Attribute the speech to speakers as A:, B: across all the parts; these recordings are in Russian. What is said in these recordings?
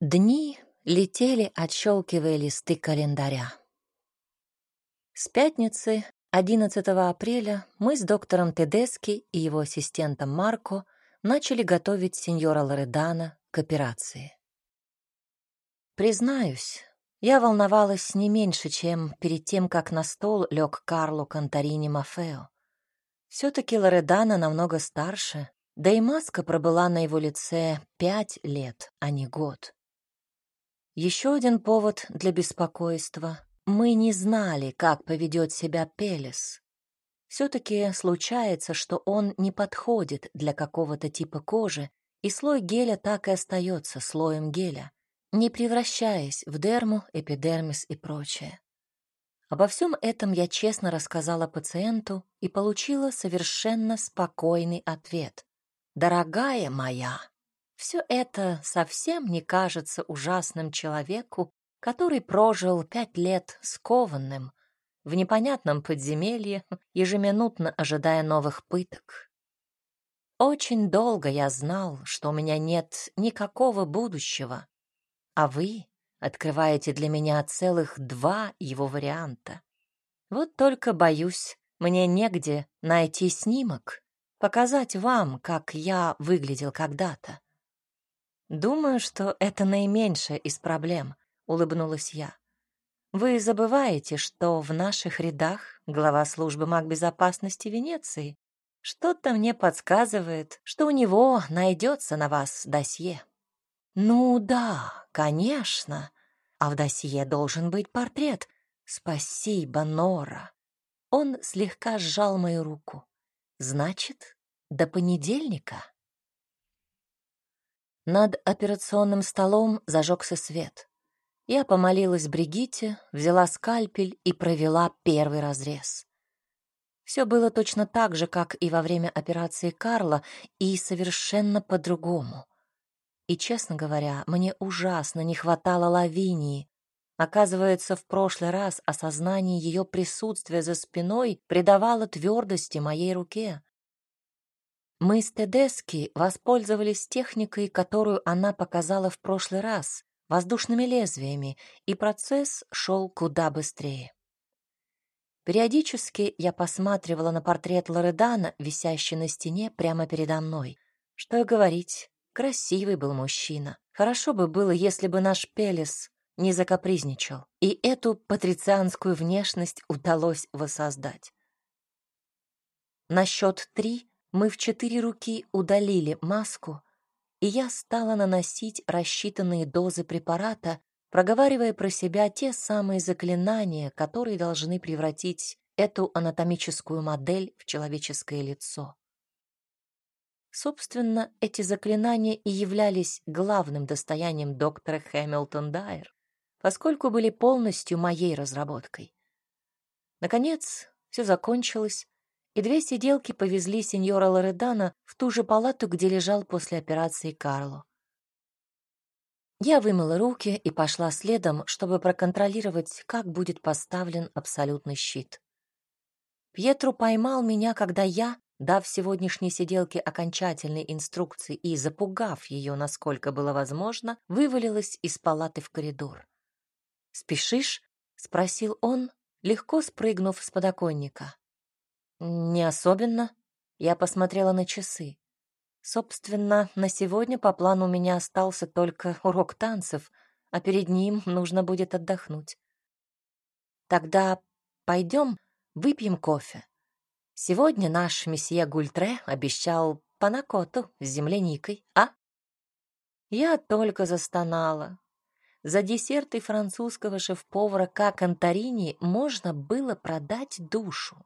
A: Дни летели, отщелкивая листы календаря. С пятницы, 11 апреля, мы с доктором Тедески и его ассистентом Марко начали готовить сеньора Лоредана к операции. Признаюсь, я волновалась не меньше, чем перед тем, как на стол лег Карло Конторини Мафео. Все-таки Лоредана намного старше, да и маска пробыла на его лице пять лет, а не год. Еще один повод для беспокойства. Мы не знали, как поведет себя Пелес. Все-таки случается, что он не подходит для какого-то типа кожи, и слой геля так и остается слоем геля, не превращаясь в дерму, эпидермис и прочее. Обо всем этом я честно рассказала пациенту и получила совершенно спокойный ответ. «Дорогая моя, все это совсем не кажется ужасным человеку, который прожил пять лет скованным, в непонятном подземелье, ежеминутно ожидая новых пыток. Очень долго я знал, что у меня нет никакого будущего, а вы открываете для меня целых два его варианта. Вот только боюсь, мне негде найти снимок, показать вам, как я выглядел когда-то. «Думаю, что это наименьшая из проблем», — улыбнулась я. «Вы забываете, что в наших рядах глава службы магбезопасности Венеции. Что-то мне подсказывает, что у него найдется на вас досье». «Ну да, конечно. А в досье должен быть портрет. Спасибо, Нора». Он слегка сжал мою руку. «Значит, до понедельника?» Над операционным столом зажегся свет. Я помолилась Бригитте, взяла скальпель и провела первый разрез. Все было точно так же, как и во время операции Карла, и совершенно по-другому. И, честно говоря, мне ужасно не хватало Лавинии. Оказывается, в прошлый раз осознание ее присутствия за спиной придавало твердости моей руке. Мы с Тедески воспользовались техникой, которую она показала в прошлый раз, воздушными лезвиями, и процесс шел куда быстрее. Периодически я посматривала на портрет Лоредана, висящий на стене прямо передо мной. Что и говорить, красивый был мужчина. Хорошо бы было, если бы наш Пелес не закапризничал, и эту патрицианскую внешность удалось воссоздать. На счет три мы в четыре руки удалили маску, и я стала наносить рассчитанные дозы препарата, проговаривая про себя те самые заклинания, которые должны превратить эту анатомическую модель в человеческое лицо. Собственно, эти заклинания и являлись главным достоянием доктора Хэмилтон Дайер, поскольку были полностью моей разработкой. Наконец, все закончилось, и две сиделки повезли сеньора Лоредана в ту же палату, где лежал после операции Карло. Я вымыла руки и пошла следом, чтобы проконтролировать, как будет поставлен абсолютный щит. Пьетро поймал меня, когда я, дав сегодняшней сиделке окончательные инструкции и запугав ее, насколько было возможно, вывалилась из палаты в коридор. «Спешишь?» — спросил он, легко спрыгнув с подоконника. Не особенно. Я посмотрела на часы. Собственно, на сегодня по плану у меня остался только урок танцев, а перед ним нужно будет отдохнуть. Тогда пойдем выпьем кофе. Сегодня наш месье Гультре обещал панакоту с земляникой, а? Я только застонала. За десерты французского шеф-повара как Антарини можно было продать душу.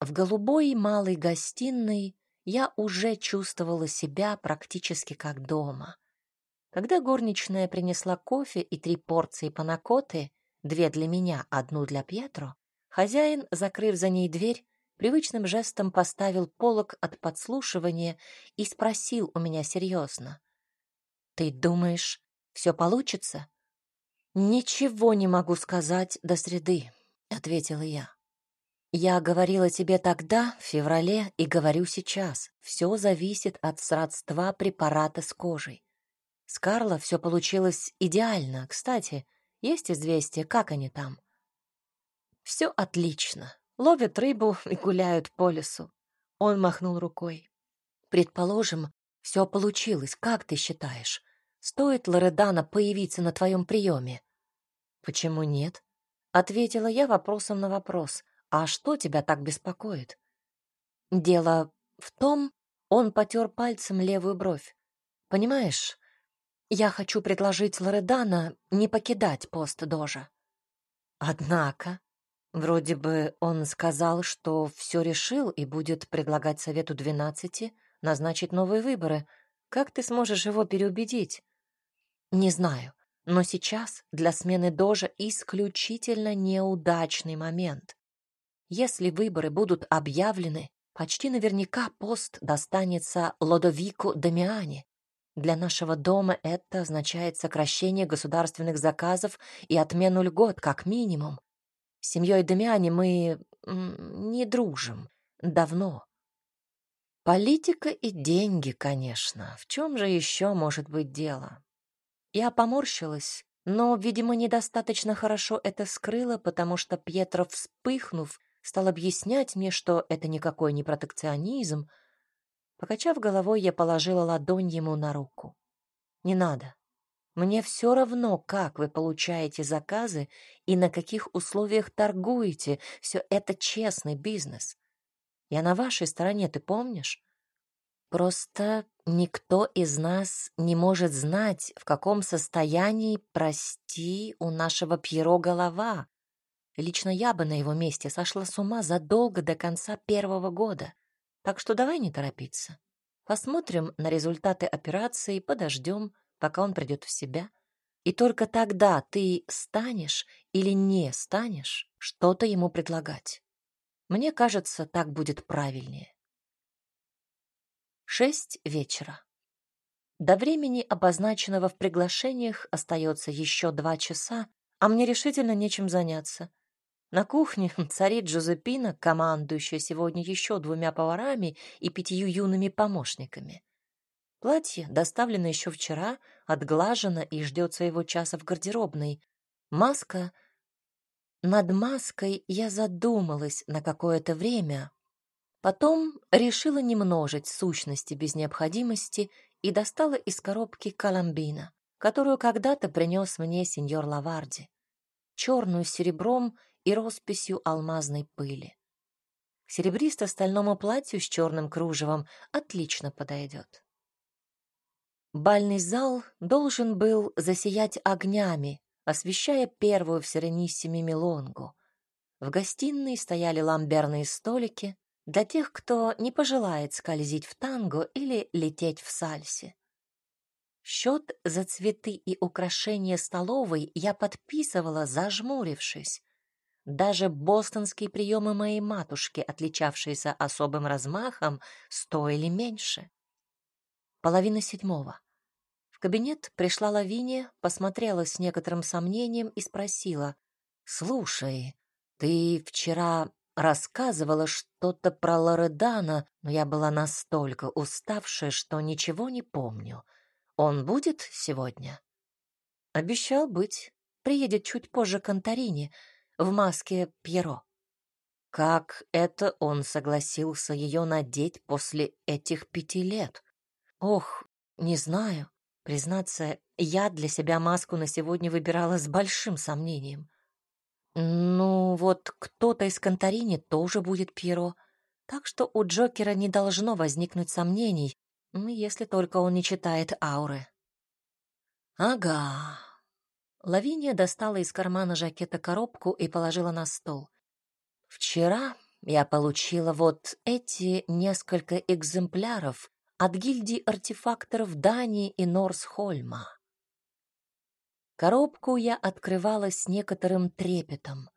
A: В голубой малой гостиной я уже чувствовала себя практически как дома. Когда горничная принесла кофе и три порции панакоты, две для меня, одну для Пьетро, хозяин, закрыв за ней дверь, привычным жестом поставил полок от подслушивания и спросил у меня серьезно. «Ты думаешь, все получится?» «Ничего не могу сказать до среды», — ответила я. Я говорила тебе тогда, в феврале, и говорю сейчас. Все зависит от сродства препарата с кожей. С Карло все получилось идеально. Кстати, есть известие, как они там? Все отлично. Ловят рыбу и гуляют по лесу. Он махнул рукой. Предположим, все получилось. Как ты считаешь? Стоит Лоредана появиться на твоем приеме? Почему нет? Ответила я вопросом на вопрос. А что тебя так беспокоит? Дело в том, он потер пальцем левую бровь. Понимаешь, я хочу предложить Лоредана не покидать пост Дожа. Однако, вроде бы он сказал, что все решил и будет предлагать Совету двенадцати назначить новые выборы. Как ты сможешь его переубедить? Не знаю, но сейчас для смены Дожа исключительно неудачный момент. Если выборы будут объявлены, почти наверняка пост достанется Лодовику Дамиане. Для нашего дома это означает сокращение государственных заказов и отмену льгот, как минимум. С семьей Дамиане мы не дружим. Давно. Политика и деньги, конечно. В чем же еще может быть дело? Я поморщилась, но, видимо, недостаточно хорошо это скрыла, потому что Пьетро, вспыхнув, стал объяснять мне, что это никакой не протекционизм. Покачав головой, я положила ладонь ему на руку. «Не надо. Мне все равно, как вы получаете заказы и на каких условиях торгуете. Все это честный бизнес. Я на вашей стороне, ты помнишь? Просто никто из нас не может знать, в каком состоянии, прости, у нашего Пьеро голова. Лично я бы на его месте сошла с ума задолго до конца первого года. Так что давай не торопиться. Посмотрим на результаты операции, подождем, пока он придет в себя. И только тогда ты станешь или не станешь что-то ему предлагать. Мне кажется, так будет правильнее. Шесть вечера. До времени, обозначенного в приглашениях, остается еще два часа, а мне решительно нечем заняться. На кухне царит Джозепина, командующая сегодня еще двумя поварами и пятью юными помощниками. Платье, доставлено еще вчера, отглажено и ждет своего часа в гардеробной. Маска... Над маской я задумалась на какое-то время. Потом решила не множить сущности без необходимости и достала из коробки коломбина, которую когда-то принес мне сеньор Лаварди. Черную с серебром и росписью алмазной пыли. Серебристо-стальному платью с черным кружевом отлично подойдет. Бальный зал должен был засиять огнями, освещая первую в Серениссиме Милонгу. В гостиной стояли ламберные столики для тех, кто не пожелает скользить в танго или лететь в сальсе. Счет за цветы и украшения столовой я подписывала, зажмурившись, даже бостонские приемы моей матушки, отличавшиеся особым размахом, стоили меньше. Половина седьмого. В кабинет пришла Лавиния, посмотрела с некоторым сомнением и спросила. «Слушай, ты вчера рассказывала что-то про Лоредана, но я была настолько уставшая, что ничего не помню. Он будет сегодня?» «Обещал быть. Приедет чуть позже к Антарине в маске Пьеро. Как это он согласился ее надеть после этих пяти лет? Ох, не знаю. Признаться, я для себя маску на сегодня выбирала с большим сомнением. Ну, вот кто-то из Конторини тоже будет Пьеро, так что у Джокера не должно возникнуть сомнений, если только он не читает ауры. Ага, Лавиния достала из кармана жакета коробку и положила на стол. «Вчера я получила вот эти несколько экземпляров от гильдии артефакторов Дании и Норсхольма. Коробку я открывала с некоторым трепетом.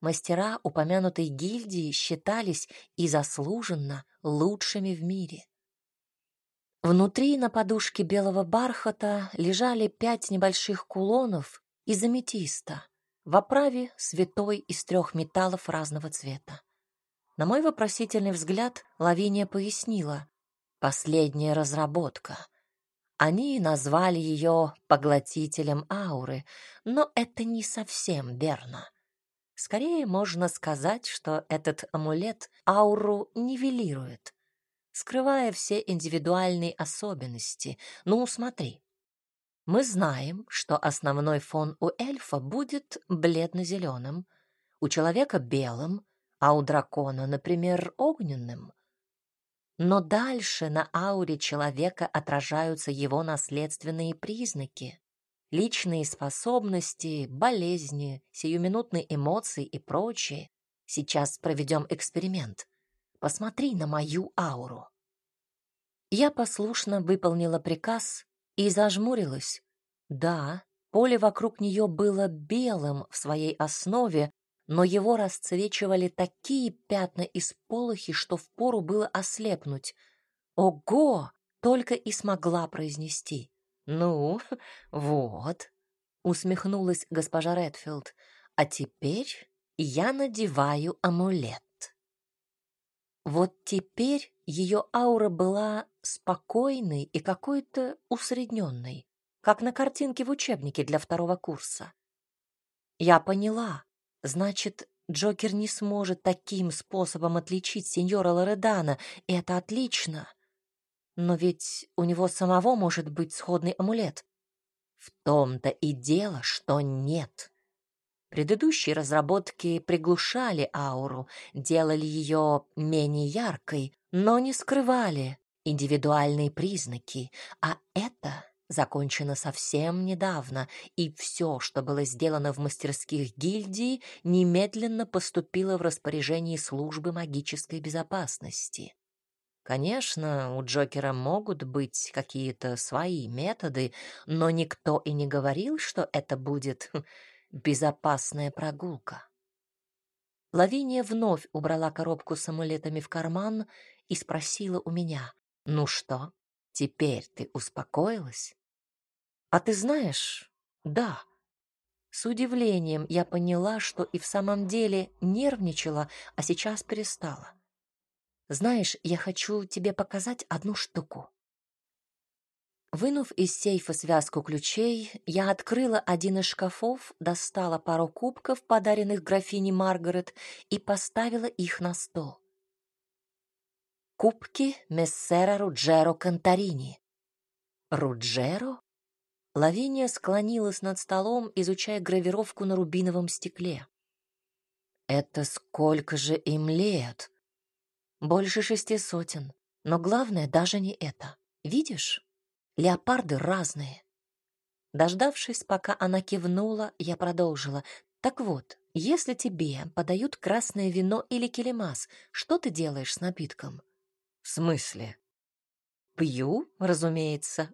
A: Мастера упомянутой гильдии считались и заслуженно лучшими в мире. Внутри на подушке белого бархата лежали пять небольших кулонов из аметиста в оправе святой из трех металлов разного цвета. На мой вопросительный взгляд Лавиния пояснила. Последняя разработка. Они назвали ее поглотителем ауры, но это не совсем верно. Скорее можно сказать, что этот амулет ауру нивелирует, скрывая все индивидуальные особенности. Ну, смотри. Мы знаем, что основной фон у эльфа будет бледно-зеленым, у человека белым, а у дракона, например, огненным. Но дальше на ауре человека отражаются его наследственные признаки, личные способности, болезни, сиюминутные эмоции и прочее. Сейчас проведем эксперимент. Посмотри на мою ауру. Я послушно выполнила приказ и зажмурилась. Да, поле вокруг нее было белым в своей основе, но его расцвечивали такие пятна из полохи, что впору было ослепнуть. «Ого!» — только и смогла произнести. «Ну, вот», — усмехнулась госпожа Редфилд, «а теперь я надеваю амулет». Вот теперь ее аура была спокойной и какой-то усредненной, как на картинке в учебнике для второго курса. Я поняла, Значит, Джокер не сможет таким способом отличить сеньора Лоредана, и это отлично. Но ведь у него самого может быть сходный амулет. В том-то и дело, что нет. Предыдущие разработки приглушали ауру, делали ее менее яркой, но не скрывали индивидуальные признаки, а это закончено совсем недавно, и все, что было сделано в мастерских гильдии, немедленно поступило в распоряжение службы магической безопасности. Конечно, у Джокера могут быть какие-то свои методы, но никто и не говорил, что это будет безопасная прогулка. Лавиния вновь убрала коробку с амулетами в карман и спросила у меня, «Ну что, теперь ты успокоилась?» А ты знаешь, да. С удивлением я поняла, что и в самом деле нервничала, а сейчас перестала. Знаешь, я хочу тебе показать одну штуку. Вынув из сейфа связку ключей, я открыла один из шкафов, достала пару кубков, подаренных графине Маргарет, и поставила их на стол. Кубки мессера Руджеро Конторини. Руджеро? Лавиния склонилась над столом, изучая гравировку на рубиновом стекле. «Это сколько же им лет?» «Больше шести сотен. Но главное даже не это. Видишь, леопарды разные». Дождавшись, пока она кивнула, я продолжила. «Так вот, если тебе подают красное вино или келемас, что ты делаешь с напитком?» «В смысле?» «Пью, разумеется,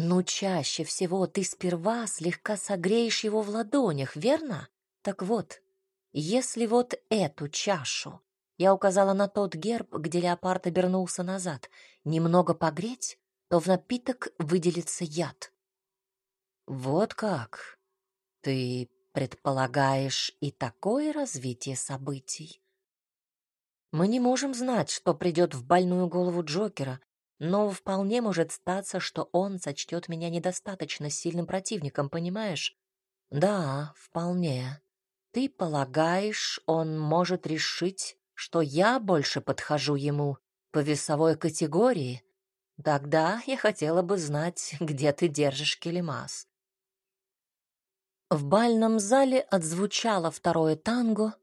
A: но чаще всего ты сперва слегка согреешь его в ладонях, верно? Так вот, если вот эту чашу, я указала на тот герб, где леопард обернулся назад, немного погреть, то в напиток выделится яд. Вот как? Ты предполагаешь и такое развитие событий? Мы не можем знать, что придет в больную голову Джокера, но вполне может статься, что он сочтет меня недостаточно сильным противником, понимаешь? Да, вполне. Ты полагаешь, он может решить, что я больше подхожу ему по весовой категории? Тогда я хотела бы знать, где ты держишь келемас. В бальном зале отзвучало второе танго,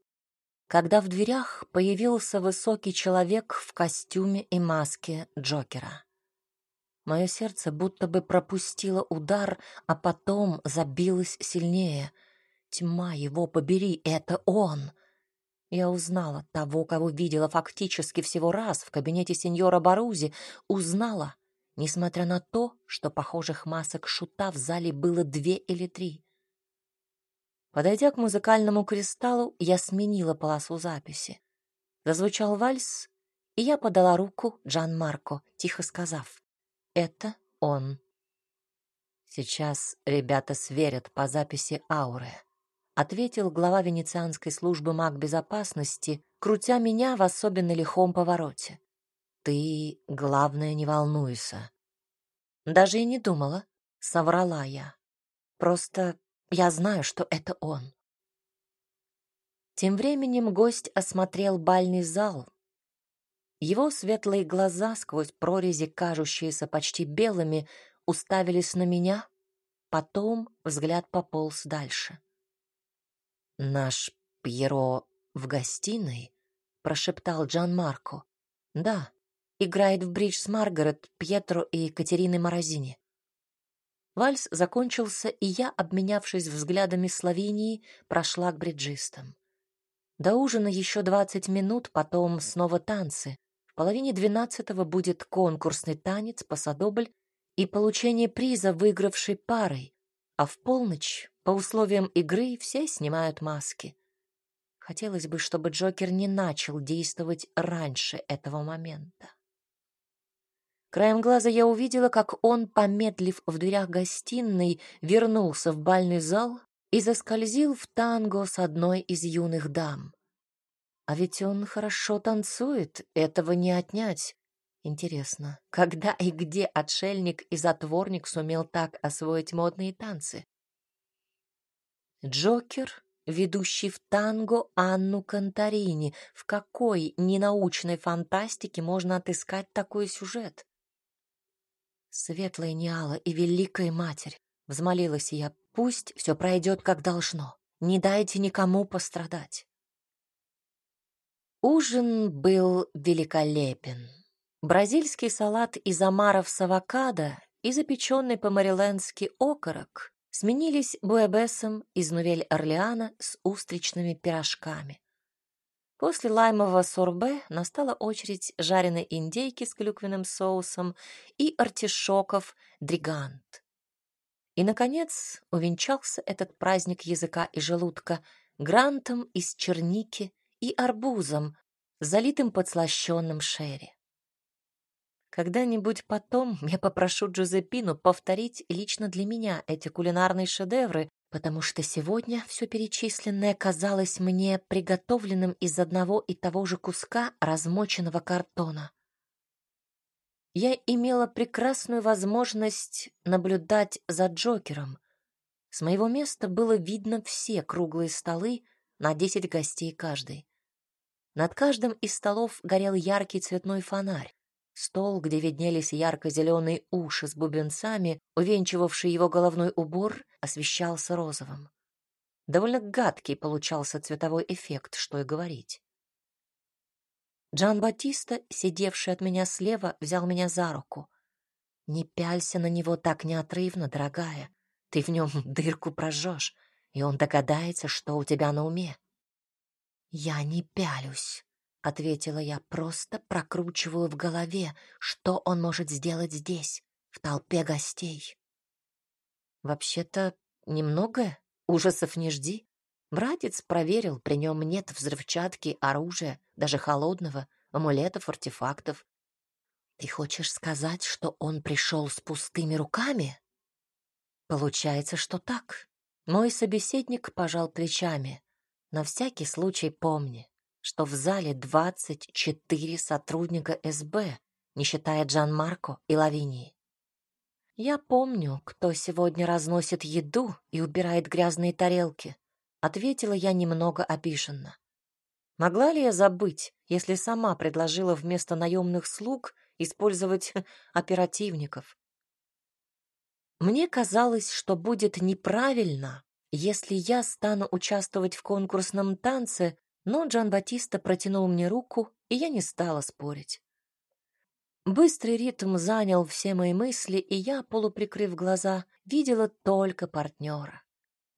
A: когда в дверях появился высокий человек в костюме и маске Джокера. Мое сердце будто бы пропустило удар, а потом забилось сильнее. Тьма его побери, это он! Я узнала того, кого видела фактически всего раз в кабинете сеньора Барузи, узнала, несмотря на то, что похожих масок шута в зале было две или три. Подойдя к музыкальному кристаллу, я сменила полосу записи. Зазвучал вальс, и я подала руку Джан Марко, тихо сказав: "Это он". Сейчас ребята сверят по записи ауры, ответил глава венецианской службы магбезопасности, крутя меня в особенно лихом повороте. Ты, главное, не волнуйся. Даже и не думала, соврала я. Просто я знаю, что это он. Тем временем гость осмотрел бальный зал. Его светлые глаза, сквозь прорези, кажущиеся почти белыми, уставились на меня, потом взгляд пополз дальше. «Наш Пьеро в гостиной?» — прошептал Джан Марко. «Да, играет в бридж с Маргарет, Пьетро и Екатериной Морозини». Вальс закончился, и я, обменявшись взглядами Словении, прошла к бриджистам. До ужина еще двадцать минут, потом снова танцы. В половине двенадцатого будет конкурсный танец «Посадобль» и получение приза выигравшей парой, а в полночь, по условиям игры, все снимают маски. Хотелось бы, чтобы Джокер не начал действовать раньше этого момента. Краем глаза я увидела, как он, помедлив в дверях гостиной, вернулся в бальный зал и заскользил в танго с одной из юных дам. А ведь он хорошо танцует, этого не отнять. Интересно, когда и где отшельник и затворник сумел так освоить модные танцы? Джокер, ведущий в танго Анну Конторини. В какой ненаучной фантастике можно отыскать такой сюжет? Светлая Ниала и Великая Матерь, взмолилась я, пусть все пройдет как должно. Не дайте никому пострадать. Ужин был великолепен. Бразильский салат из омаров с авокадо и запеченный по-мариленски окорок сменились буэбесом из Нувель-Орлеана с устричными пирожками. После лаймового сорбе настала очередь жареной индейки с клюквенным соусом и артишоков дригант. И, наконец, увенчался этот праздник языка и желудка грантом из черники и арбузом, залитым подслащенным шерри. Когда-нибудь потом я попрошу Джузеппину повторить лично для меня эти кулинарные шедевры, потому что сегодня все перечисленное казалось мне приготовленным из одного и того же куска размоченного картона. Я имела прекрасную возможность наблюдать за Джокером. С моего места было видно все круглые столы на десять гостей каждый. Над каждым из столов горел яркий цветной фонарь. Стол, где виднелись ярко-зеленые уши с бубенцами, увенчивавший его головной убор, освещался розовым. Довольно гадкий получался цветовой эффект, что и говорить. Джан Батиста, сидевший от меня слева, взял меня за руку. «Не пялься на него так неотрывно, дорогая. Ты в нем дырку прожжешь, и он догадается, что у тебя на уме». «Я не пялюсь», ответила я, просто прокручиваю в голове, что он может сделать здесь, в толпе гостей. Вообще-то немного, ужасов не жди. Братец проверил, при нем нет взрывчатки, оружия, даже холодного, амулетов, артефактов. Ты хочешь сказать, что он пришел с пустыми руками? Получается, что так. Мой собеседник пожал плечами. На всякий случай помни, что в зале 24 сотрудника СБ, не считая Джан Марко и Лавинии. Я помню, кто сегодня разносит еду и убирает грязные тарелки, ответила я немного обиженно. Могла ли я забыть, если сама предложила вместо наемных слуг использовать оперативников? Мне казалось, что будет неправильно, если я стану участвовать в конкурсном танце но Джан Батиста протянул мне руку, и я не стала спорить. Быстрый ритм занял все мои мысли, и я, полуприкрыв глаза, видела только партнера.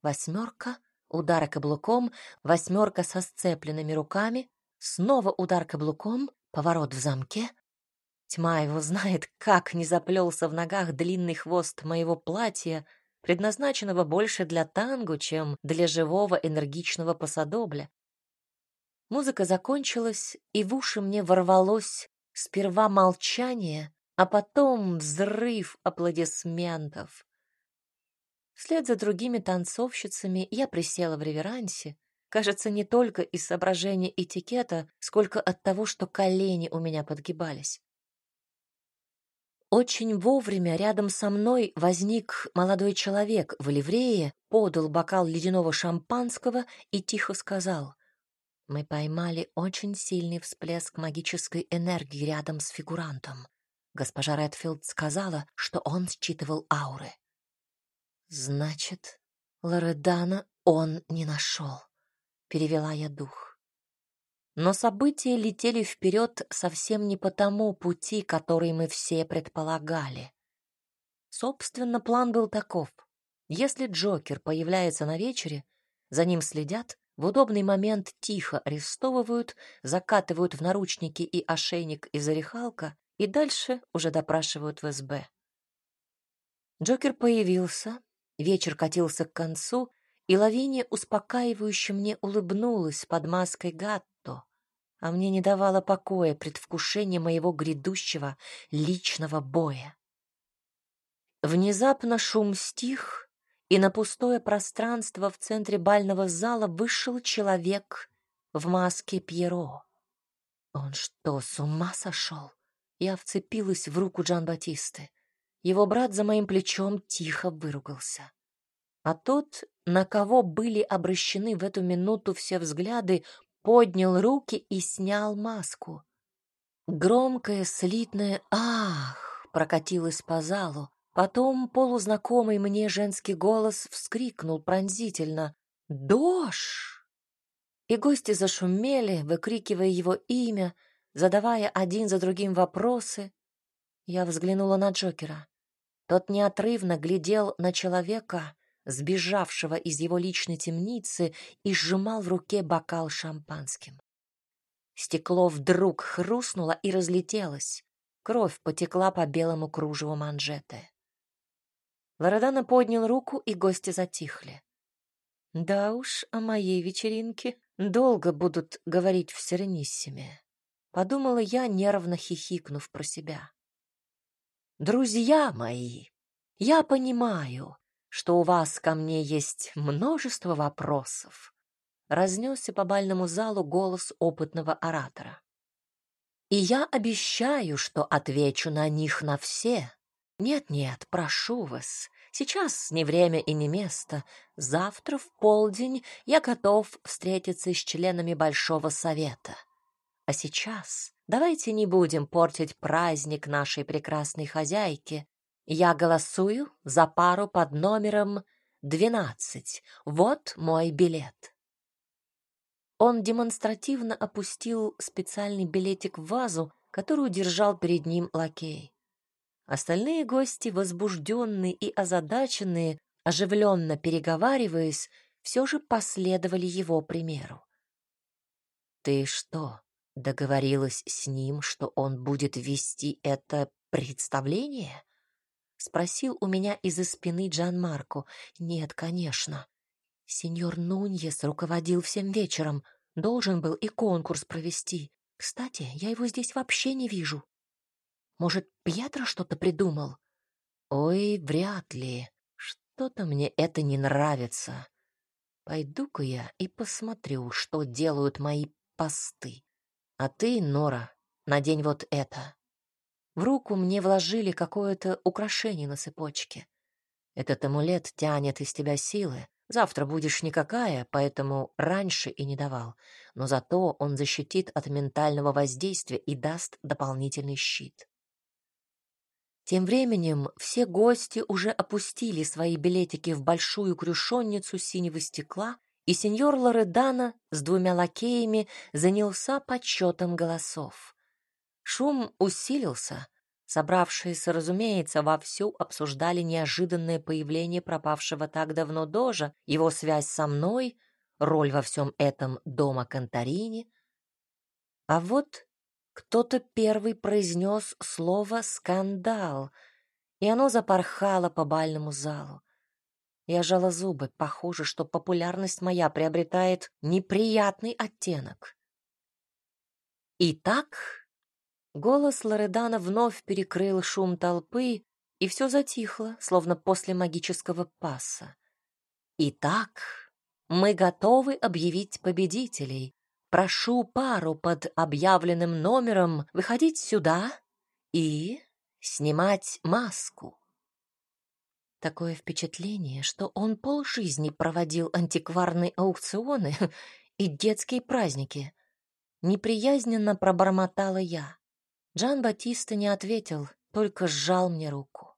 A: Восьмерка, удар каблуком, восьмерка со сцепленными руками, снова удар каблуком, поворот в замке. Тьма его знает, как не заплелся в ногах длинный хвост моего платья, предназначенного больше для танго, чем для живого энергичного посадобля. Музыка закончилась, и в уши мне ворвалось сперва молчание, а потом взрыв аплодисментов. Вслед за другими танцовщицами я присела в реверансе, кажется, не только из соображения этикета, сколько от того, что колени у меня подгибались. очень вовремя рядом со мной возник молодой человек в ливрее, подал бокал ледяного шампанского и тихо сказал. Мы поймали очень сильный всплеск магической энергии рядом с фигурантом. Госпожа Редфилд сказала, что он считывал ауры. Значит, Лоредана он не нашел. Перевела я дух. Но события летели вперед совсем не по тому пути, который мы все предполагали. Собственно, план был таков. Если Джокер появляется на вечере, за ним следят, в удобный момент тихо арестовывают, закатывают в наручники и ошейник из орехалка и дальше уже допрашивают в СБ. Джокер появился, вечер катился к концу, и Лавиния успокаивающе мне улыбнулась под маской Гатто, а мне не давало покоя предвкушение моего грядущего личного боя. Внезапно шум стих, и на пустое пространство в центре бального зала вышел человек в маске Пьеро. Он что, с ума сошел? Я вцепилась в руку Джан-Батисты. Его брат за моим плечом тихо выругался. А тот, на кого были обращены в эту минуту все взгляды, поднял руки и снял маску. Громкое слитное «Ах!» прокатилось по залу, Потом полузнакомый мне женский голос вскрикнул пронзительно «Дош!» И гости зашумели, выкрикивая его имя, задавая один за другим вопросы. Я взглянула на Джокера. Тот неотрывно глядел на человека, сбежавшего из его личной темницы, и сжимал в руке бокал шампанским. Стекло вдруг хрустнуло и разлетелось. Кровь потекла по белому кружеву манжеты. Лоредана поднял руку, и гости затихли. Да уж, о моей вечеринке долго будут говорить в Серениссиме. Подумала я, нервно хихикнув про себя. Друзья мои, я понимаю, что у вас ко мне есть множество вопросов. Разнесся по бальному залу голос опытного оратора. И я обещаю, что отвечу на них на все, «Нет-нет, прошу вас, сейчас не время и не место. Завтра в полдень я готов встретиться с членами Большого Совета. А сейчас давайте не будем портить праздник нашей прекрасной хозяйки. Я голосую за пару под номером двенадцать. Вот мой билет». Он демонстративно опустил специальный билетик в вазу, которую держал перед ним лакей. Остальные гости, возбужденные и озадаченные, оживленно переговариваясь, все же последовали его примеру. «Ты что, договорилась с ним, что он будет вести это представление?» — спросил у меня из-за спины Джан Марко. «Нет, конечно. Сеньор Нуньес руководил всем вечером, должен был и конкурс провести. Кстати, я его здесь вообще не вижу. Может, Пьетро что-то придумал? Ой, вряд ли. Что-то мне это не нравится. Пойду-ка я и посмотрю, что делают мои посты. А ты, Нора, надень вот это. В руку мне вложили какое-то украшение на цепочке. Этот амулет тянет из тебя силы. Завтра будешь никакая, поэтому раньше и не давал. Но зато он защитит от ментального воздействия и даст дополнительный щит. Тем временем все гости уже опустили свои билетики в большую крюшонницу синего стекла, и сеньор Лоредана с двумя лакеями занялся подсчетом голосов. Шум усилился. Собравшиеся, разумеется, вовсю обсуждали неожиданное появление пропавшего так давно Дожа, его связь со мной, роль во всем этом дома Конторини. А вот кто-то первый произнес слово «скандал», и оно запорхало по бальному залу. Я жала зубы. Похоже, что популярность моя приобретает неприятный оттенок. Итак, голос Лоредана вновь перекрыл шум толпы, и все затихло, словно после магического пасса. Итак, мы готовы объявить победителей. Прошу пару под объявленным номером выходить сюда и снимать маску. Такое впечатление, что он полжизни проводил антикварные аукционы и детские праздники. Неприязненно пробормотала я. Джан Батиста не ответил, только сжал мне руку.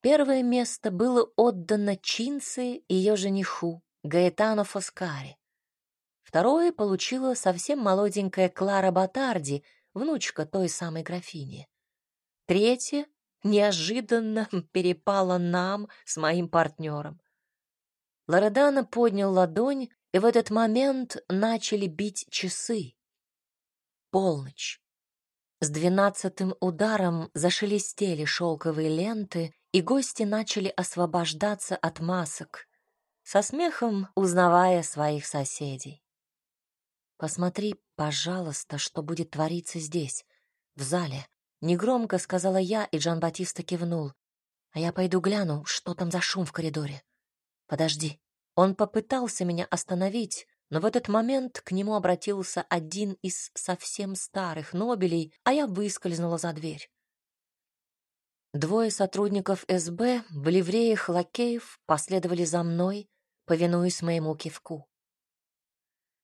A: Первое место было отдано Чинце и ее жениху, Гаэтано Фоскари. Второе получила совсем молоденькая Клара Батарди, внучка той самой графини. Третье неожиданно перепало нам с моим партнером. Лоредана поднял ладонь, и в этот момент начали бить часы. Полночь. С двенадцатым ударом зашелестели шелковые ленты, и гости начали освобождаться от масок, со смехом узнавая своих соседей. «Посмотри, пожалуйста, что будет твориться здесь, в зале», — негромко сказала я, и Джан-Батиста кивнул. «А я пойду гляну, что там за шум в коридоре. Подожди». Он попытался меня остановить, но в этот момент к нему обратился один из совсем старых нобелей, а я выскользнула за дверь. Двое сотрудников СБ в ливреях лакеев последовали за мной, повинуясь моему кивку.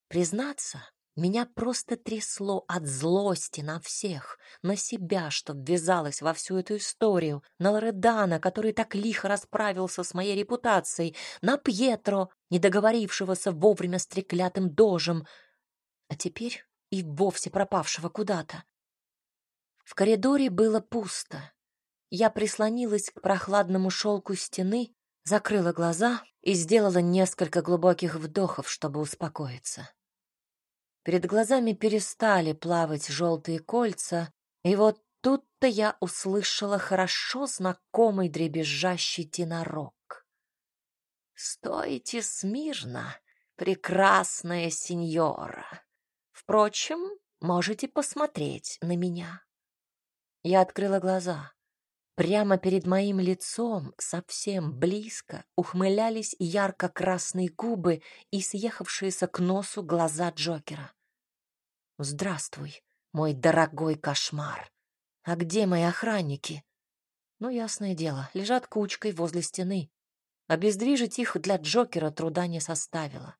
A: Признаться, меня просто трясло от злости на всех, на себя, что ввязалась во всю эту историю, на Лоредана, который так лихо расправился с моей репутацией, на Пьетро, не договорившегося вовремя с треклятым дожем, а теперь и вовсе пропавшего куда-то. В коридоре было пусто. Я прислонилась к прохладному шелку стены, закрыла глаза и сделала несколько глубоких вдохов, чтобы успокоиться. Перед глазами перестали плавать желтые кольца, и вот тут-то я услышала хорошо знакомый дребезжащий тенорок. «Стойте смирно, прекрасная сеньора. Впрочем, можете посмотреть на меня». Я открыла глаза. Прямо перед моим лицом, совсем близко, ухмылялись ярко-красные губы и съехавшиеся к носу глаза Джокера. «Здравствуй, мой дорогой кошмар! А где мои охранники?» Ну, ясное дело, лежат кучкой возле стены, Обездвижить их для Джокера труда не составило.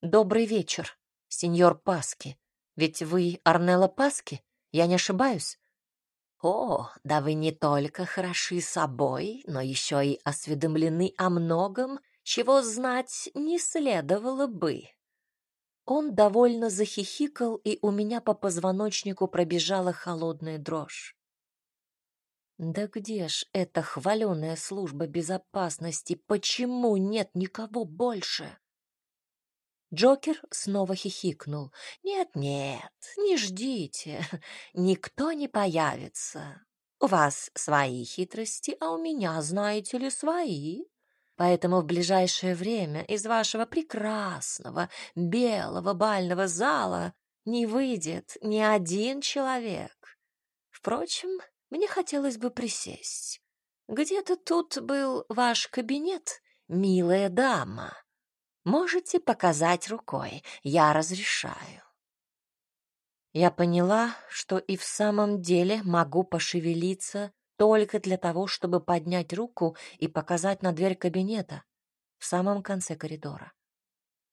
A: «Добрый вечер, сеньор Паски. Ведь вы Арнелла Паски? Я не ошибаюсь?» «О, да вы не только хороши собой, но еще и осведомлены о многом, чего знать не следовало бы». Он довольно захихикал, и у меня по позвоночнику пробежала холодная дрожь. Да где ж эта хваленая служба безопасности? Почему нет никого больше? Джокер снова хихикнул. «Нет-нет, не ждите, никто не появится. У вас свои хитрости, а у меня, знаете ли, свои. Поэтому в ближайшее время из вашего прекрасного белого бального зала не выйдет ни один человек. Впрочем, мне хотелось бы присесть. Где-то тут был ваш кабинет, милая дама. Можете показать рукой, я разрешаю. Я поняла, что и в самом деле могу пошевелиться только для того, чтобы поднять руку и показать на дверь кабинета в самом конце коридора.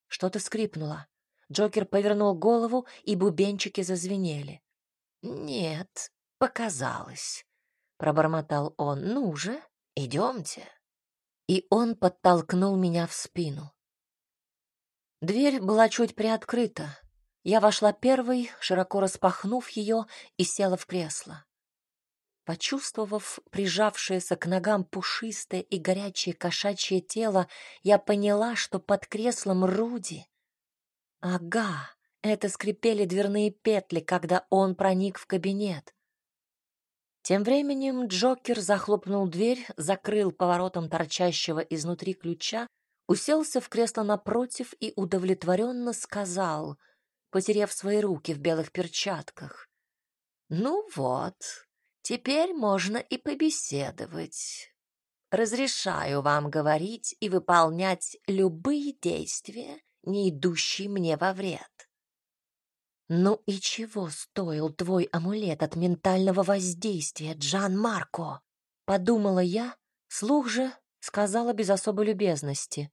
A: Что-то скрипнуло. Джокер повернул голову, и бубенчики зазвенели. «Нет, показалось, пробормотал он. Ну же, идемте. И он подтолкнул меня в спину. Дверь была чуть приоткрыта. Я вошла первой, широко распахнув ее, и села в кресло. Почувствовав прижавшееся к ногам пушистое и горячее кошачье тело, я поняла, что под креслом Руди. Ага, это скрипели дверные петли, когда он проник в кабинет. Тем временем Джокер захлопнул дверь, закрыл поворотом торчащего изнутри ключа, уселся в кресло напротив и удовлетворенно сказал, потеряв свои руки в белых перчатках. «Ну вот, теперь можно и побеседовать. Разрешаю вам говорить и выполнять любые действия, не идущие мне во вред». «Ну и чего стоил твой амулет от ментального воздействия, Джан Марко?» Подумала я, слух же сказала без особой любезности.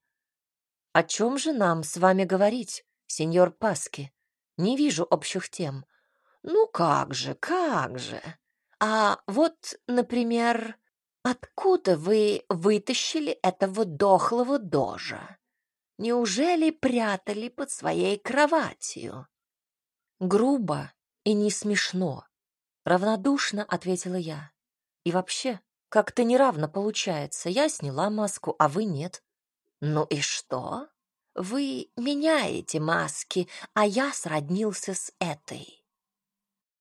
A: «О чем же нам с вами говорить, сеньор Паски? Не вижу общих тем». «Ну как же, как же! А вот, например, откуда вы вытащили этого дохлого дожа? Неужели прятали под своей кроватью?» Грубо и не смешно. Равнодушно ответила я. И вообще, как-то неравно получается. Я сняла маску, а вы нет. Ну и что? Вы меняете маски, а я сроднился с этой.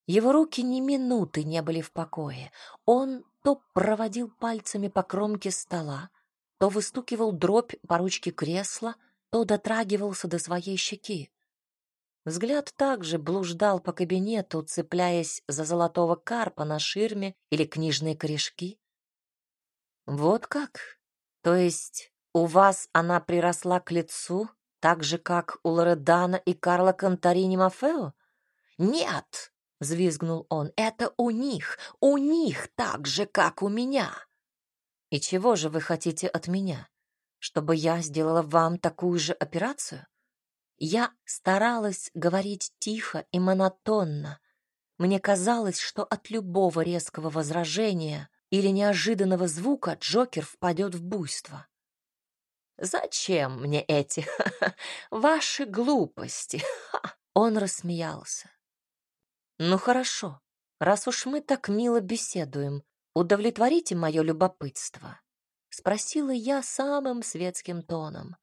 A: Его руки ни минуты не были в покое. Он то проводил пальцами по кромке стола, то выстукивал дробь по ручке кресла, то дотрагивался до своей щеки. Взгляд также блуждал по кабинету, цепляясь за золотого карпа на ширме или книжные корешки. Вот как? То есть у вас она приросла к лицу, так же, как у Лоредана и Карла Конторини Мафео? Нет, взвизгнул он, это у них, у них так же, как у меня. И чего же вы хотите от меня? Чтобы я сделала вам такую же операцию? Я старалась говорить тихо и монотонно. Мне казалось, что от любого резкого возражения или неожиданного звука Джокер впадет в буйство. «Зачем мне эти ваши глупости?» Он рассмеялся. «Ну хорошо, раз уж мы так мило беседуем, удовлетворите мое любопытство», — спросила я самым светским тоном.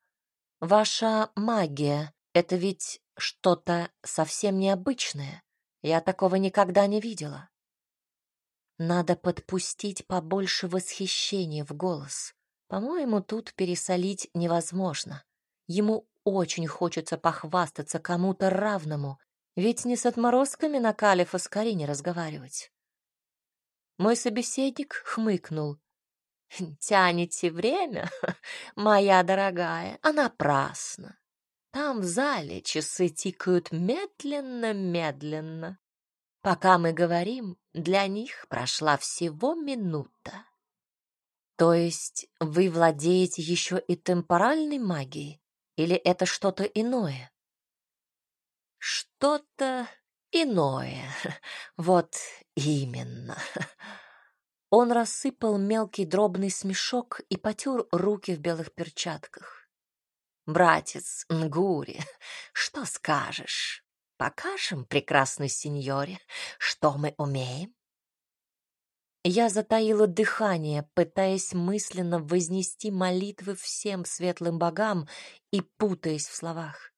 A: «Ваша магия это ведь что-то совсем необычное. Я такого никогда не видела. Надо подпустить побольше восхищения в голос. По-моему, тут пересолить невозможно. Ему очень хочется похвастаться кому-то равному, ведь не с отморозками на Калифа с Карине разговаривать. Мой собеседник хмыкнул. «Тянете время, моя дорогая, а напрасно. Там в зале часы тикают медленно-медленно. Пока мы говорим, для них прошла всего минута. То есть вы владеете еще и темпоральной магией? Или это что-то иное? Что-то иное. Вот именно. Он рассыпал мелкий дробный смешок и потер руки в белых перчатках. Братец Нгури, что скажешь? Покажем прекрасной сеньоре, что мы умеем? Я затаила дыхание, пытаясь мысленно вознести молитвы всем светлым богам и путаясь в словах.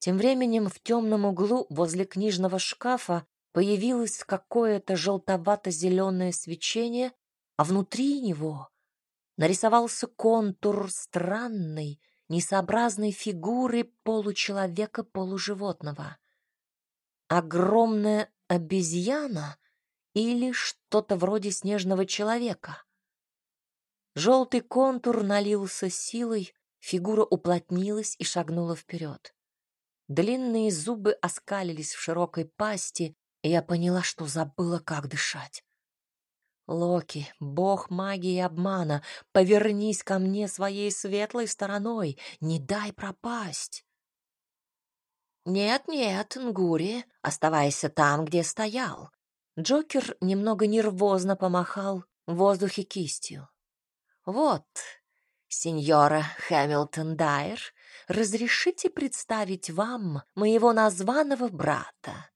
A: Тем временем в темном углу возле книжного шкафа появилось какое-то желтовато-зеленое свечение, а внутри него нарисовался контур странный, несообразной фигуры получеловека-полуживотного. Огромная обезьяна или что-то вроде снежного человека. Желтый контур налился силой, фигура уплотнилась и шагнула вперед. Длинные зубы оскалились в широкой пасти, и я поняла, что забыла, как дышать. Локи, бог магии и обмана, повернись ко мне своей светлой стороной, не дай пропасть. Нет-нет, Нгури, оставайся там, где стоял. Джокер немного нервозно помахал в воздухе кистью. Вот, сеньора Хэмилтон Дайер, разрешите представить вам моего названного брата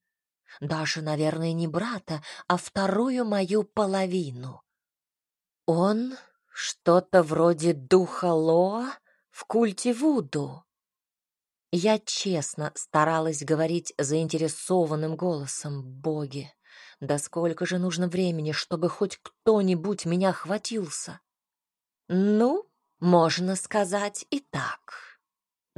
A: даже, наверное, не брата, а вторую мою половину. Он что-то вроде духа Лоа в культе Вуду. Я честно старалась говорить заинтересованным голосом боги. Да сколько же нужно времени, чтобы хоть кто-нибудь меня хватился? Ну, можно сказать и так.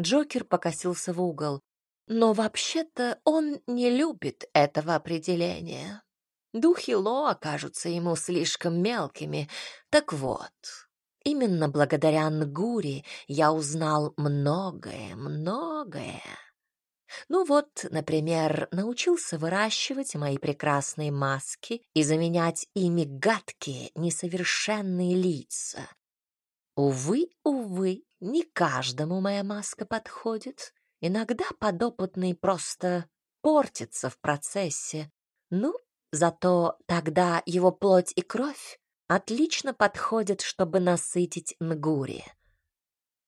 A: Джокер покосился в угол. Но вообще-то он не любит этого определения. Духи Ло окажутся ему слишком мелкими. Так вот, именно благодаря Нгури я узнал многое, многое. Ну вот, например, научился выращивать мои прекрасные маски и заменять ими гадкие, несовершенные лица. Увы, увы, не каждому моя маска подходит. Иногда подопытный просто портится в процессе. Ну, зато тогда его плоть и кровь отлично подходят, чтобы насытить Нгури.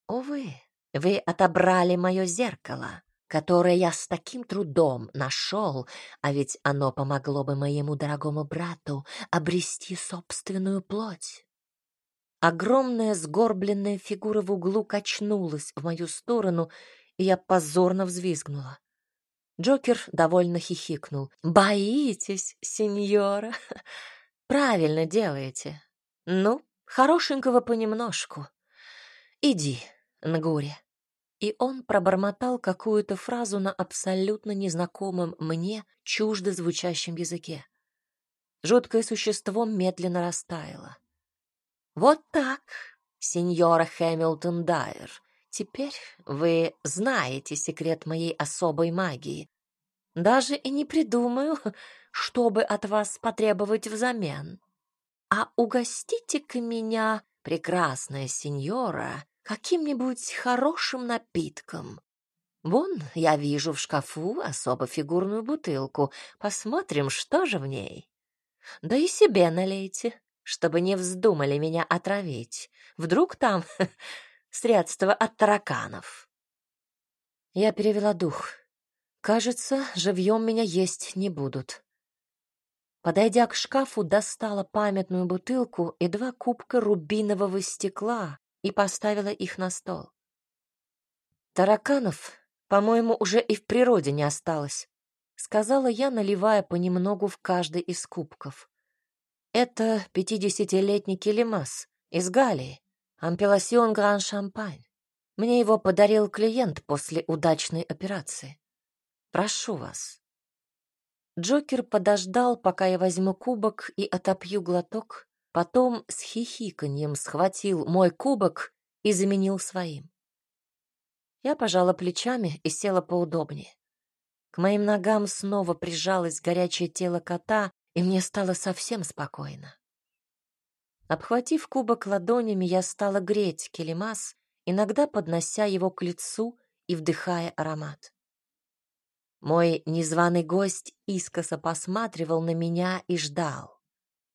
A: Увы, вы отобрали мое зеркало, которое я с таким трудом нашел, а ведь оно помогло бы моему дорогому брату обрести собственную плоть. Огромная сгорбленная фигура в углу качнулась в мою сторону, и я позорно взвизгнула. Джокер довольно хихикнул. «Боитесь, сеньора? Правильно делаете. Ну, хорошенького понемножку. Иди, Нгури». И он пробормотал какую-то фразу на абсолютно незнакомом мне, чуждо звучащем языке. Жуткое существо медленно растаяло. «Вот так, сеньора Хэмилтон Дайер», Теперь вы знаете секрет моей особой магии. Даже и не придумаю, чтобы от вас потребовать взамен. А угостите-ка меня, прекрасная сеньора, каким-нибудь хорошим напитком. Вон, я вижу в шкафу особо фигурную бутылку. Посмотрим, что же в ней. Да и себе налейте, чтобы не вздумали меня отравить. Вдруг там средство от тараканов. Я перевела дух. Кажется, живьем меня есть не будут. Подойдя к шкафу, достала памятную бутылку и два кубка рубинового стекла и поставила их на стол. Тараканов, по-моему, уже и в природе не осталось, сказала я, наливая понемногу в каждый из кубков. Это пятидесятилетний келемас из Галии. Ампелосион Гран Шампань. Мне его подарил клиент после удачной операции. Прошу вас. Джокер подождал, пока я возьму кубок и отопью глоток, потом с хихиканьем схватил мой кубок и заменил своим. Я пожала плечами и села поудобнее. К моим ногам снова прижалось горячее тело кота, и мне стало совсем спокойно. Обхватив кубок ладонями, я стала греть келемас, иногда поднося его к лицу и вдыхая аромат. Мой незваный гость искоса посматривал на меня и ждал.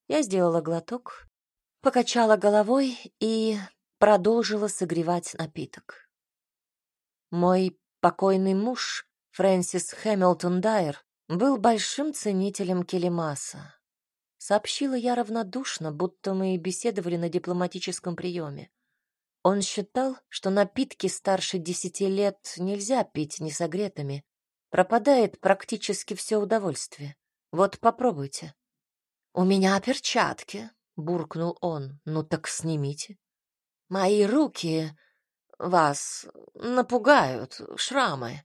A: Я сделала глоток, покачала головой и продолжила согревать напиток. Мой покойный муж, Фрэнсис Хэмилтон Дайер, был большим ценителем келемаса сообщила я равнодушно, будто мы беседовали на дипломатическом приеме. Он считал, что напитки старше десяти лет нельзя пить несогретыми. Пропадает практически все удовольствие. Вот попробуйте. «У меня перчатки», — буркнул он. «Ну так снимите». «Мои руки вас напугают, шрамы».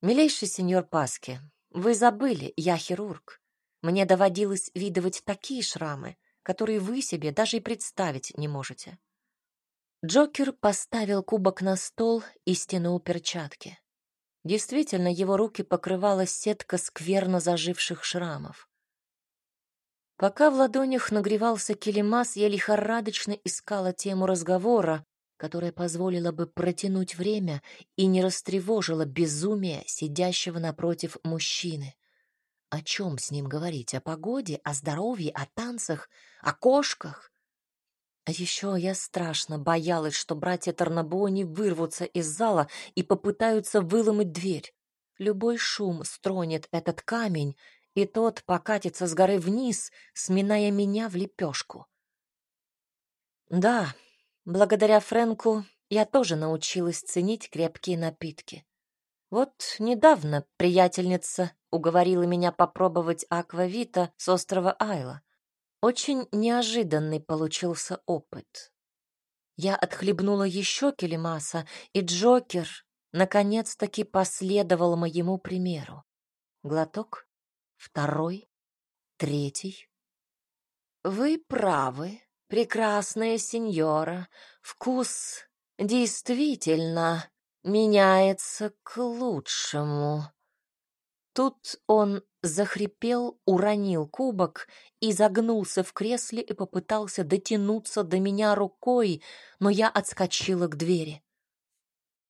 A: «Милейший сеньор Паски, вы забыли, я хирург. Мне доводилось видывать такие шрамы, которые вы себе даже и представить не можете. Джокер поставил кубок на стол и стянул перчатки. Действительно, его руки покрывала сетка скверно заживших шрамов. Пока в ладонях нагревался келемас, я лихорадочно искала тему разговора, которая позволила бы протянуть время и не растревожила безумие сидящего напротив мужчины. О чем с ним говорить? О погоде, о здоровье, о танцах, о кошках? А еще я страшно боялась, что братья Тарнабони вырвутся из зала и попытаются выломать дверь. Любой шум стронет этот камень, и тот покатится с горы вниз, сминая меня в лепешку. Да, благодаря Фрэнку я тоже научилась ценить крепкие напитки. Вот недавно приятельница уговорила меня попробовать аквавита с острова Айла. Очень неожиданный получился опыт. Я отхлебнула еще келемаса, и Джокер наконец-таки последовал моему примеру. Глоток, второй, третий. Вы правы, прекрасная сеньора. Вкус действительно меняется к лучшему. Тут он захрипел, уронил кубок и загнулся в кресле и попытался дотянуться до меня рукой, но я отскочила к двери.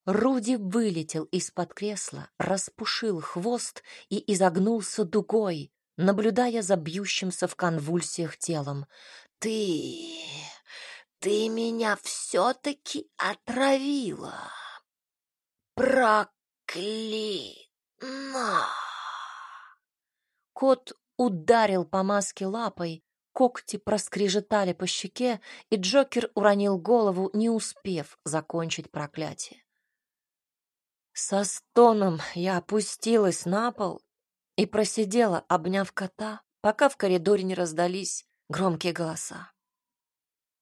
A: Руди вылетел из-под кресла, распушил хвост и изогнулся дугой, наблюдая за бьющимся в конвульсиях телом. «Ты... ты меня все-таки отравила! Проклина!» Кот ударил по маске лапой, когти проскрежетали по щеке, и Джокер уронил голову, не успев закончить проклятие. Со стоном я опустилась на пол и просидела, обняв кота, пока в коридоре не раздались громкие голоса.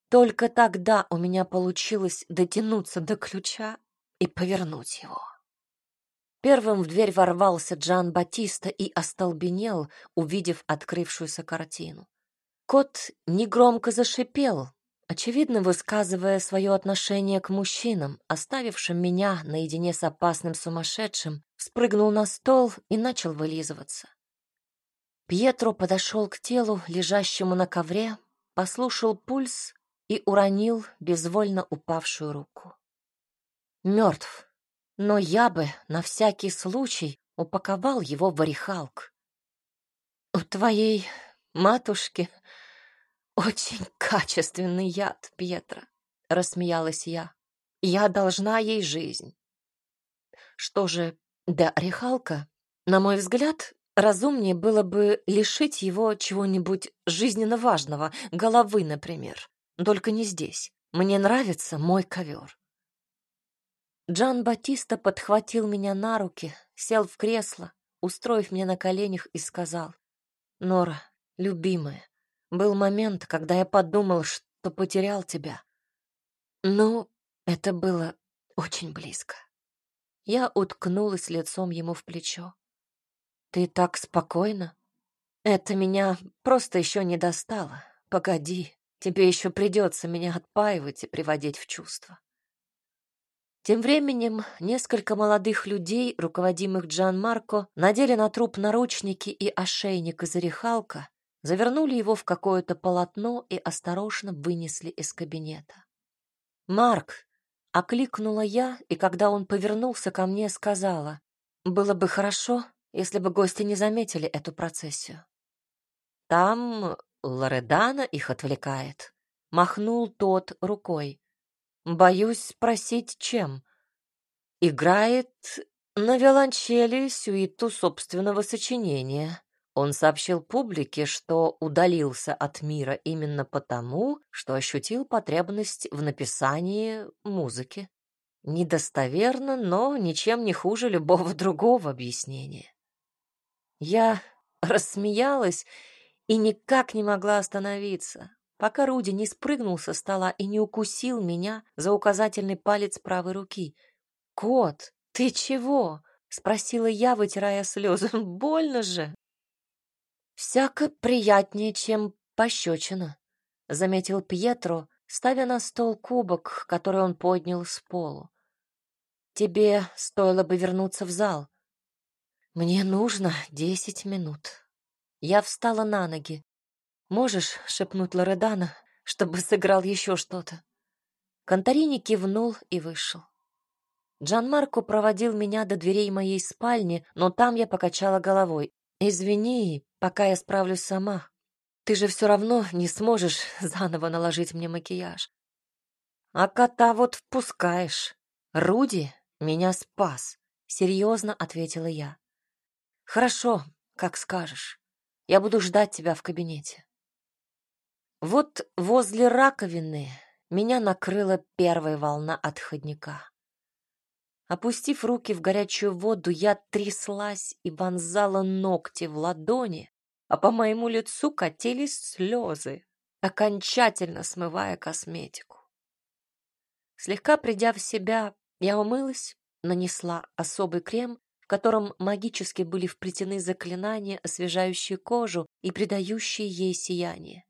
A: Только тогда у меня получилось дотянуться до ключа и повернуть его. Первым в дверь ворвался Джан Батиста и остолбенел, увидев открывшуюся картину. Кот негромко зашипел, очевидно высказывая свое отношение к мужчинам, оставившим меня наедине с опасным сумасшедшим, спрыгнул на стол и начал вылизываться. Пьетро подошел к телу, лежащему на ковре, послушал пульс и уронил безвольно упавшую руку. Мертв но я бы на всякий случай упаковал его в орехалк. У твоей матушки очень качественный яд, Пьетро, рассмеялась я. Я должна ей жизнь. Что же, до орехалка, на мой взгляд, разумнее было бы лишить его чего-нибудь жизненно важного, головы, например. Только не здесь. Мне нравится мой ковер. Джан Батиста подхватил меня на руки, сел в кресло, устроив меня на коленях и сказал, «Нора, любимая, был момент, когда я подумал, что потерял тебя. Но это было очень близко». Я уткнулась лицом ему в плечо. «Ты так спокойно? Это меня просто еще не достало. Погоди, тебе еще придется меня отпаивать и приводить в чувство». Тем временем несколько молодых людей, руководимых Джан Марко, надели на труп наручники и ошейник из орехалка, завернули его в какое-то полотно и осторожно вынесли из кабинета. «Марк!» — окликнула я, и когда он повернулся ко мне, сказала, «Было бы хорошо, если бы гости не заметили эту процессию». «Там Лоредана их отвлекает», — махнул тот рукой. Боюсь спросить, чем. Играет на виолончели сюиту собственного сочинения. Он сообщил публике, что удалился от мира именно потому, что ощутил потребность в написании музыки. Недостоверно, но ничем не хуже любого другого объяснения. Я рассмеялась и никак не могла остановиться пока Руди не спрыгнул со стола и не укусил меня за указательный палец правой руки. «Кот, ты чего?» — спросила я, вытирая слезы. «Больно же!» «Всяко приятнее, чем пощечина», — заметил Пьетро, ставя на стол кубок, который он поднял с полу. «Тебе стоило бы вернуться в зал». «Мне нужно десять минут». Я встала на ноги. «Можешь шепнуть Лоредана, чтобы сыграл еще что-то?» Конторини кивнул и вышел. Джан Марко проводил меня до дверей моей спальни, но там я покачала головой. «Извини, пока я справлюсь сама. Ты же все равно не сможешь заново наложить мне макияж». «А кота вот впускаешь. Руди меня спас», — серьезно ответила я. «Хорошо, как скажешь. Я буду ждать тебя в кабинете». Вот возле раковины меня накрыла первая волна отходника. Опустив руки в горячую воду, я тряслась и вонзала ногти в ладони, а по моему лицу катились слезы, окончательно смывая косметику. Слегка придя в себя, я умылась, нанесла особый крем, в котором магически были вплетены заклинания, освежающие кожу и придающие ей сияние.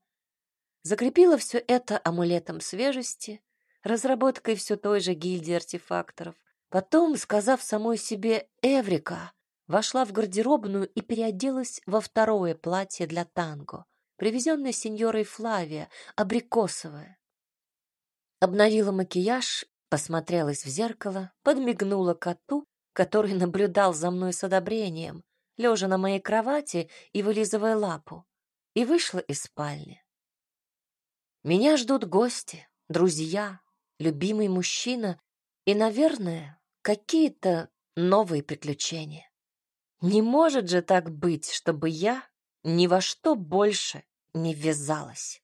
A: Закрепила все это амулетом свежести, разработкой все той же гильдии артефакторов, Потом, сказав самой себе «Эврика», вошла в гардеробную и переоделась во второе платье для танго, привезенное сеньорой Флавия, абрикосовое. Обновила макияж, посмотрелась в зеркало, подмигнула коту, который наблюдал за мной с одобрением, лежа на моей кровати и вылизывая лапу, и вышла из спальни. Меня ждут гости, друзья, любимый мужчина и, наверное, какие-то новые приключения. Не может же так быть, чтобы я ни во что больше не ввязалась.